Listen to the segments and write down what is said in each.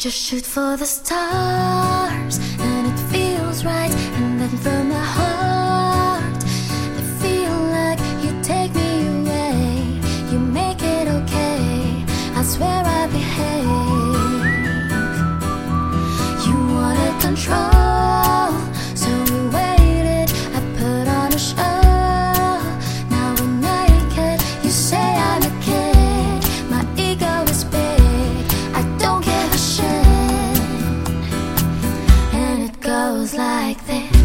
Just shoot for the stars, and it feels right. And then from my heart, I feel like you take me away. You make it okay. I swear. goes like this.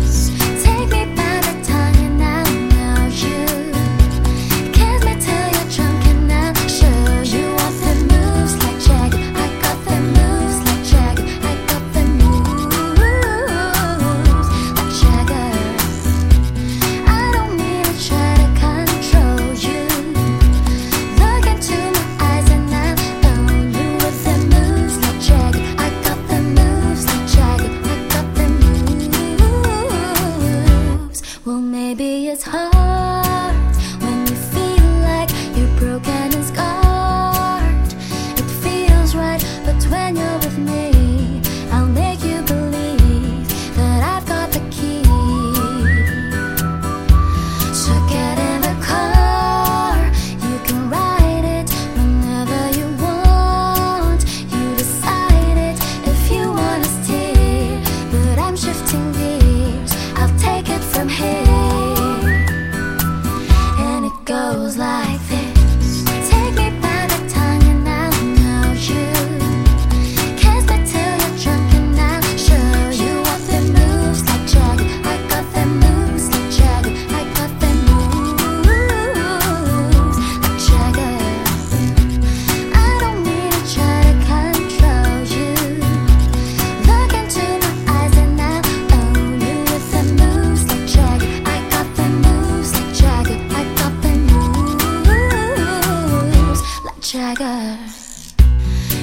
Jagger.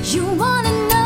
You wanna know?